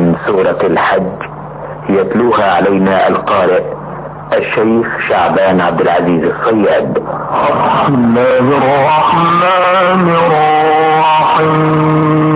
من سورة الحج يتلوها علينا القارئ الشيخ شعبان عبد العزيز الصياد. بسم الله الرحمن الرحيم.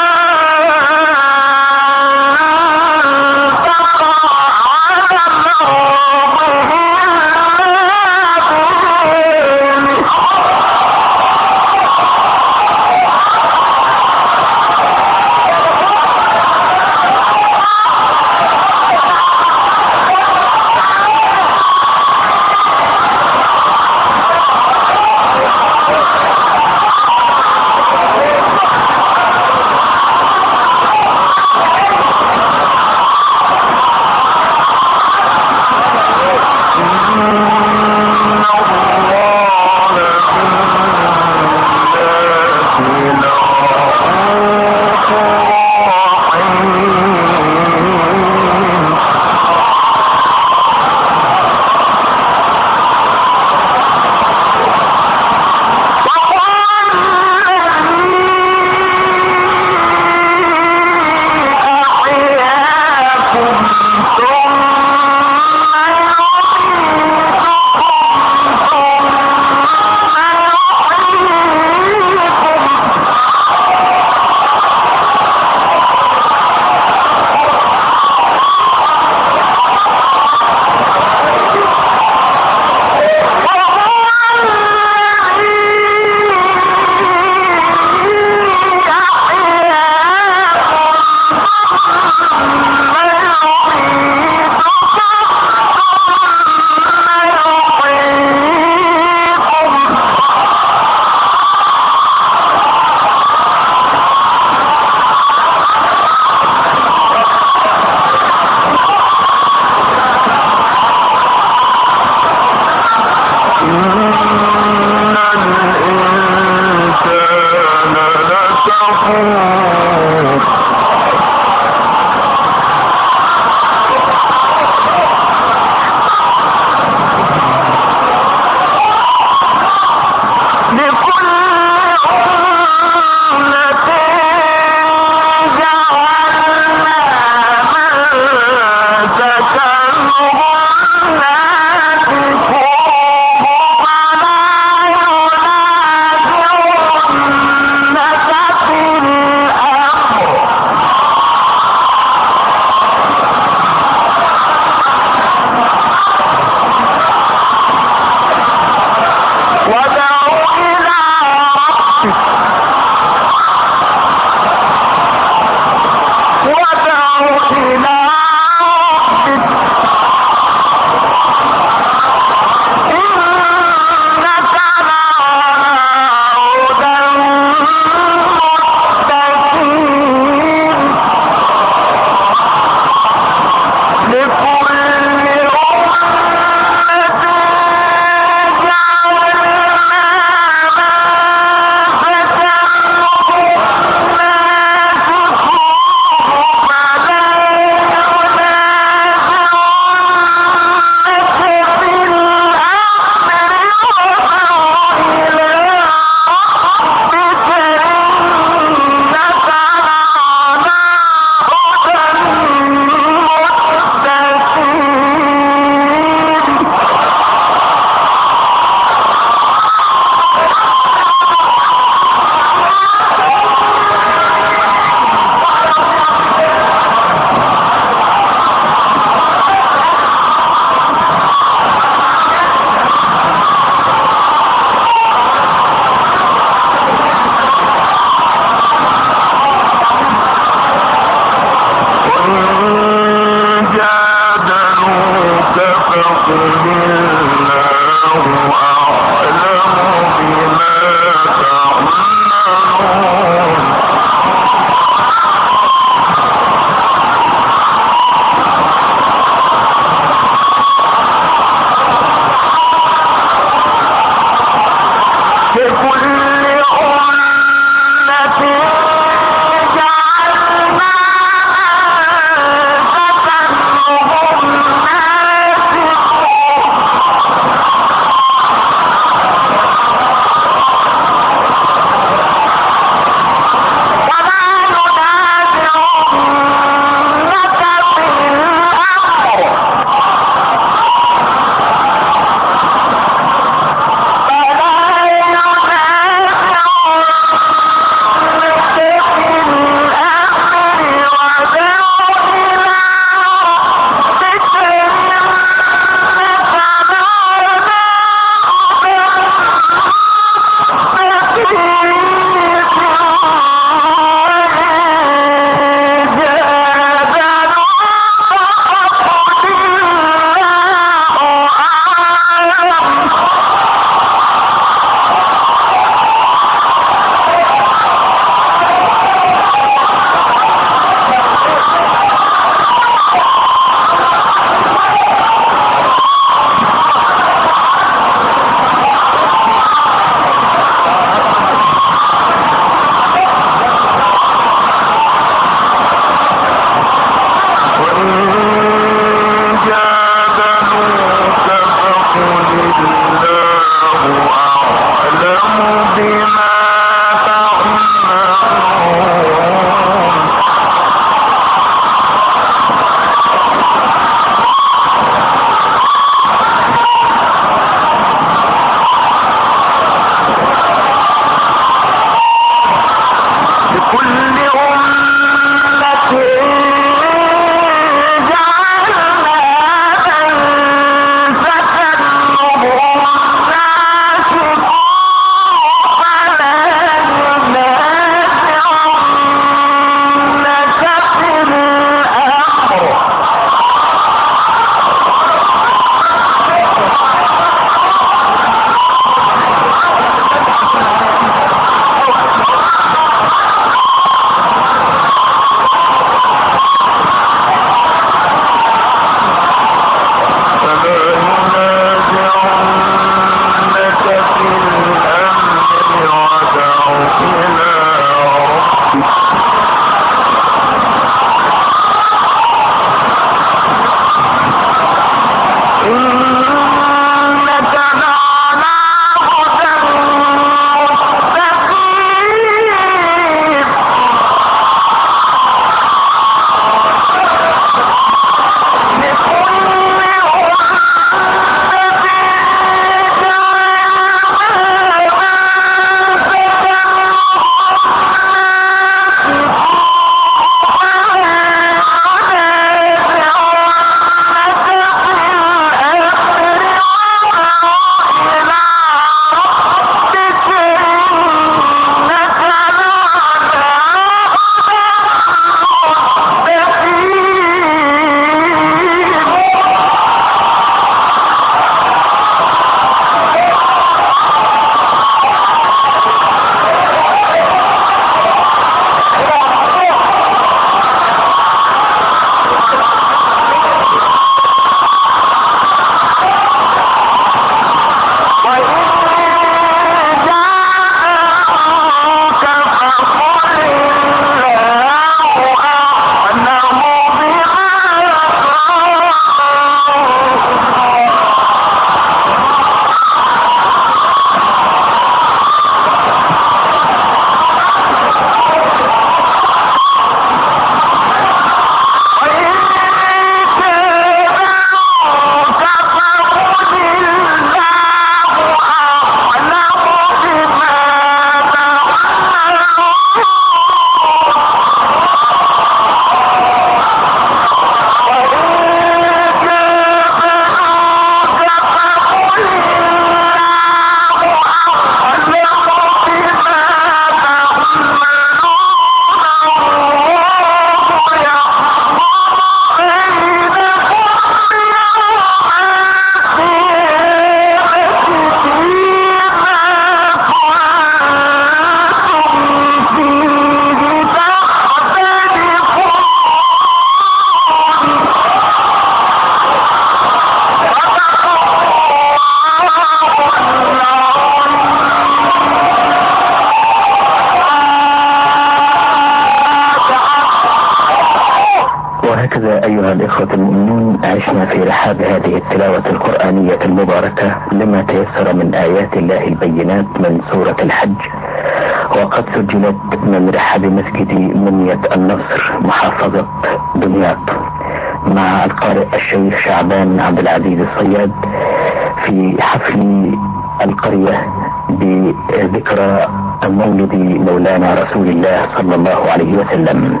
مولانا رسول الله صلى الله عليه وسلم.